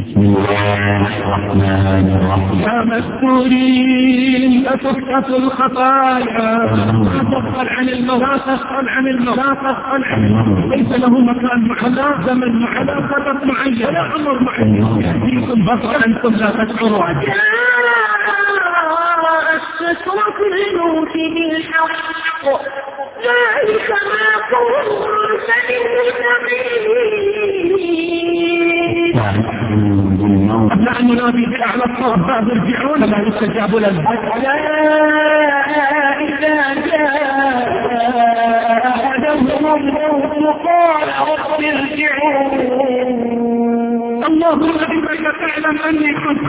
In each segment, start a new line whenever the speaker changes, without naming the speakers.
بسم الله الرحمن الرحيم.
يا مستورين أتفقة الخطايا تفصل عن المرأة تفصل عن المرأة تفصل عن ليس له مكان محلا زمن محلا قدر معين ولا عمر معين. يهديكم بصر أنتم لا تشعرون.
السترة الموت بالحق ذلك ما كنت للمتقين
نحن ننادي بأعلى الصوت بعد ارجعون لا يستجاب لنا.
ألا إذا جاء أحدهم الموت قال رب ارجعون.
اللهم انك تعلم أني كنت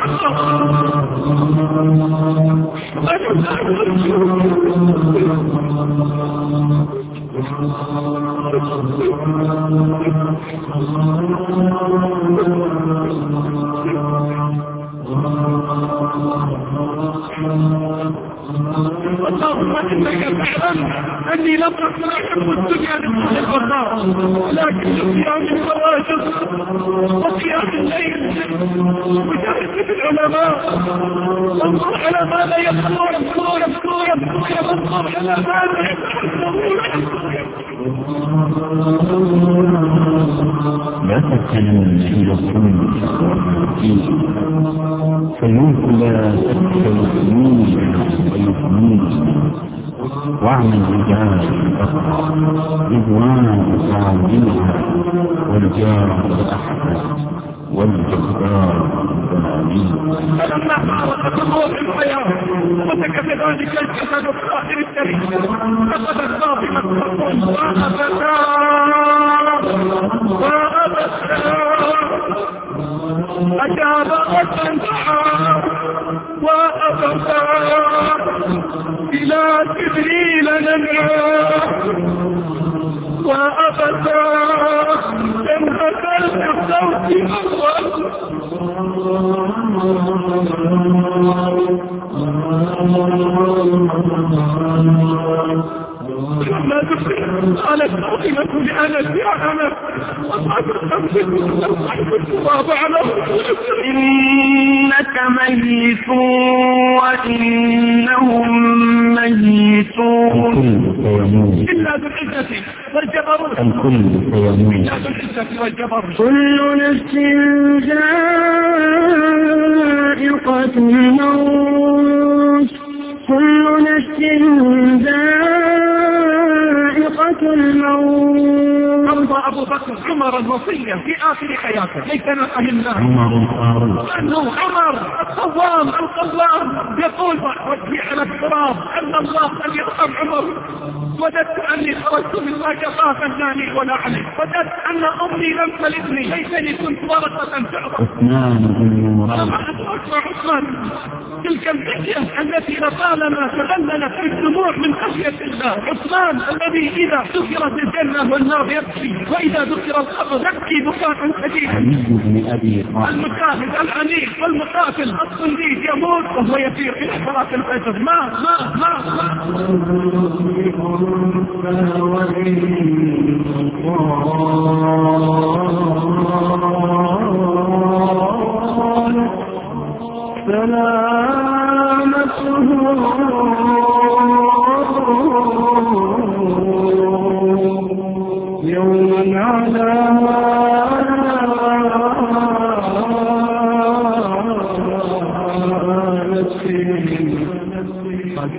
اللهم انك تعلم اني لم اكن احب الدنيا لكل البصار ولكن صيام الفواجر وصيام الليل وجالس العلماء انظر على ماذا يقولون يذكرون يذكرون يذكرون انظر على ماذا
لا تتكلمن إلى الظلم فالملك لا تتكلمون ويفنون واعمل رجال رضوان صاحبها والجار الأحد والجبار الضمانين
فلما فارقت الروح الحياة وسك ذلك الجسد الطاهر الكريم فقد أجاب ومن دعا وأبتا إلى جبريل ننعى وأبتا جنة الفردوس أول لما دخل قالت فاطمة لأنس يا أنس التراب على
إنك ميت وإنهم ميتون.
إلا ذو العزة والجبروت.
الكل سيموت
إلا والجبروت.
كل نفس ذائقة الموت. كل نفس ذائقة الموت.
أرضى أبو بكر عمر الوصية في آخر حياته. ليس نفهم الله.
عمر الفاروق
أنه عمر الصوام القوام يقول وجهي على التراب أن الله أن يرحم عمر. وددت أني خرجت من ما كفاف الناني ولا علي وددت أن أمي لم تلدني. ليتني كنت ورقة تعرف
عثمان بن مراد
عثمان؟ تلك الفتية التي لطالما تغللت بالدموع من خشية الله عثمان الذي إذا ذكرت الجنة والنار يبكي وإذا ذكر القبر يبكي بكاء
أبي
المجاهد العنيف والمقاتل الصنديد يموت وهو يسير إلى صلاة الفجر ما ما ما,
يوم نفسه قد